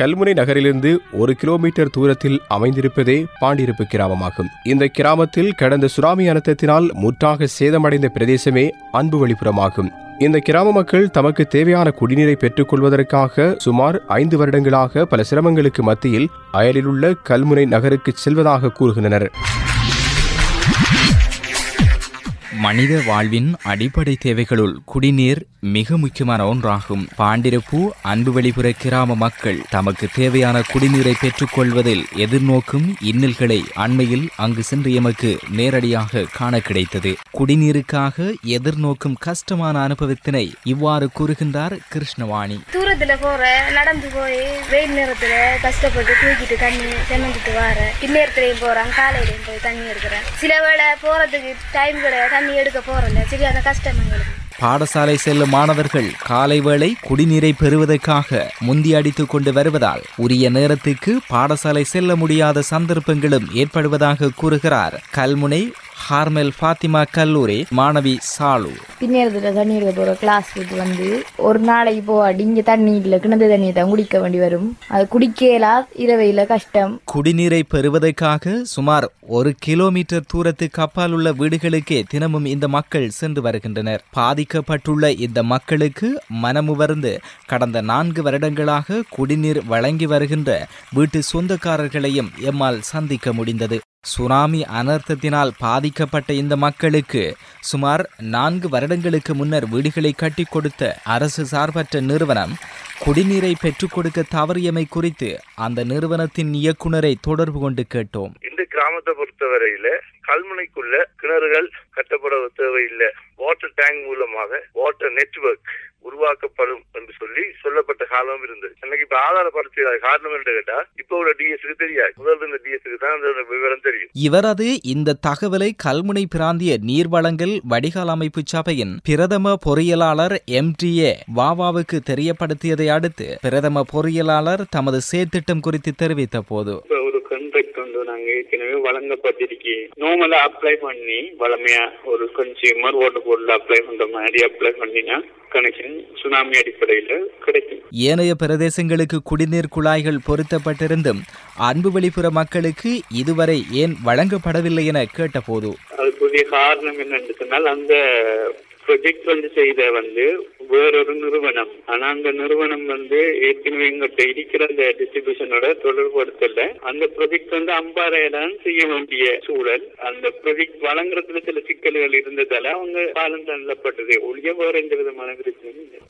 கல்முனை நகரிலிருந்து ஒரு கிலோமீட்டர் தூரத்தில் அமைந்திருப்பதே பாண்டிருப்பு கிராமமாகும். இந்த கிராமத்தில் கடந்த சுனாமி அனர்த்தத்தினால் முற்றாக சேதமடைந்த பிரதேசமே அன்பு வழிபுறமாகும் இந்த கிராம மக்கள் தமக்கு தேவையான குடிநீரை பெற்றுக் கொள்வதற்காக சுமார் ஐந்து வருடங்களாக பல சிரமங்களுக்கு மத்தியில் அயலிலுள்ள கல்முனை நகருக்கு செல்வதாக கூறுகின்றனர். மனித வாழ்வின் அடிப்படை தேவைகளுள் குடிநீர் மிக முக்கியமான ஒன்றாகும். பாண்டிருப்பு அன்பு வெளிப்புற கிராம மக்கள் தமக்கு தேவையான குடிநீரை பெற்றுக்கொள்வதில் எதிர்நோக்கும் இன்னல்களை அண்மையில் அங்கு சென்று எமக்கு நேரடியாக காண கிடைத்தது. குடிநீருக்காக எதிர்நோக்கும் கஷ்டமான அனுபவத்தினை இவ்வாறு கூறுகின்றார் கிருஷ்ணவாணி. தூரத்துல போற நடந்து போய் வெயில் நேரத்துல கஷ்டப்பட்டு தூக்கிட்டு தண்ணி செமந்துட்டு வர இந்நேரத்திலையும் போறேன் காலையிலையும் போய் தண்ணி எடுக்கிறேன். சில வேளை போறதுக்கு டைம் கிடையாது தண்ணி எடுக்க போறேன் சரியான கஷ்டம் எங்களுக்கு பாடசாலை செல்லும் மாணவர்கள் காலை வேளை குடிநீரை பெறுவதற்காக முந்தி அடித்து கொண்டு வருவதால் உரிய நேரத்துக்கு பாடசாலை செல்ல முடியாத சந்தர்ப்பங்களும் ஏற்படுவதாக கூறுகிறார் கல்முனை ஹார்மெல் ஃபாத்திமா கல்லூரி மாணவி சாலு பின்னேரத்தில் தண்ணி எடுக்க போகிற கிளாஸ் விட்டு வந்து ஒரு நாளைக்கு போவாடி இங்கே தண்ணி இல்லை கிணத்து தண்ணியை தான் குடிக்க வேண்டி வரும். அது குடிக்கலா இரவையில் கஷ்டம். குடிநீரை பெறுவதற்காக சுமார் ஒரு கிலோமீட்டர் தூரத்துக்கு அப்பால் உள்ள வீடுகளுக்கே தினமும் இந்த மக்கள் சென்று வருகின்றனர். பாதிக்கப்பட்டுள்ள இந்த மக்களுக்கு மனமுவர்ந்து கடந்த நான்கு வருடங்களாக குடிநீர் வழங்கி வருகின்ற வீட்டு சொந்தக்காரர்களையும் எம்மால் சந்திக்க முடிந்தது. சுனாமி அனர்த்தத்தினால் பாதிக்கப்பட்ட இந்த மக்களுக்கு சுமார் நான்கு வருடங்களுக்கு முன்னர் வீடுகளை கட்டி கொடுத்த அரசு சார்பற்ற நிறுவனம் குடிநீரை பெற்றுக் கொடுக்க தவறியமை குறித்து அந்த நிறுவனத்தின் இயக்குனரை தொடர்பு கொண்டு கேட்டோம். கிராமத்தை பொறுத்தவரையில கல்முனைக்குள்ள கிணறுகள் கட்டப்பட தேவையில்லை. வாட்டர் டேங்க் மூலமாக வாட்டர் நெட்வொர்க் உருவாக்கப்படும் என்று சொல்லி சொல்லப்பட்ட காலம் இருந்தது. எனக்கு இப்ப ஆதாரப்படுத்த காரணம் என்று கேட்டா இப்ப உள்ள டிஎஸ்க்கு தெரியாது. முதல்ல இந்த டிஎஸ்க்கு தான் அந்த விவரம் தெரியும். இவரது இந்த தகவலை கல்முனை பிராந்திய நீர்வளங்கள் வடிகால் அமைப்பு சபையின் பிரதம பொறியியலாளர் எம் டி ஏ வாவாவுக்கு தெரியப்படுத்தியதை அடுத்து பிரதம பொறியியலாளர் தமது செயற்திட்டம் குறித்து தெரிவித்த போது வந்து நாங்க ஏற்கனவே வழங்கப்பட்டிருக்கு. நார்மலா அப்ளை பண்ணி வளமையா ஒரு கன்சியூமர் ஓட்டு போர்டில் அப்ளை பண்ற மாதிரி அப்ளை பண்ணினா கனெக்ஷன் சுனாமி அடிப்படையில கிடைக்கும். ஏனைய பிரதேசங்களுக்கு குடிநீர் குழாய்கள் பொருத்தப்பட்டிருந்தும் அன்பு வெளிப்புற மக்களுக்கு இதுவரை ஏன் வழங்கப்படவில்லை என கேட்டபோது. அதுக்குரிய காரணம் என்னன்னு சொன்னால் அந்த ப்ரொஜெக்ட் வந்து செய்த வந்து வேறொரு நிறுவனம். ஆனா அந்த நிறுவனம் வந்து ஏற்கனவே எங்கிட்ட இருக்கிற அந்த டிஸ்ட்ரிபியூஷனோட தொடர்படுத்தல அந்த ப்ரொஜெக்ட் வந்து அம்பாறையதான் செய்ய வேண்டிய சூழல். அந்த ப்ரொஜெக்ட் வழங்குறதுல சில சிக்கல்கள் இருந்ததால அவங்க காலம் தள்ளப்பட்டது ஒழிய வேற எந்த விதமான பிரச்சனையும் இல்லை.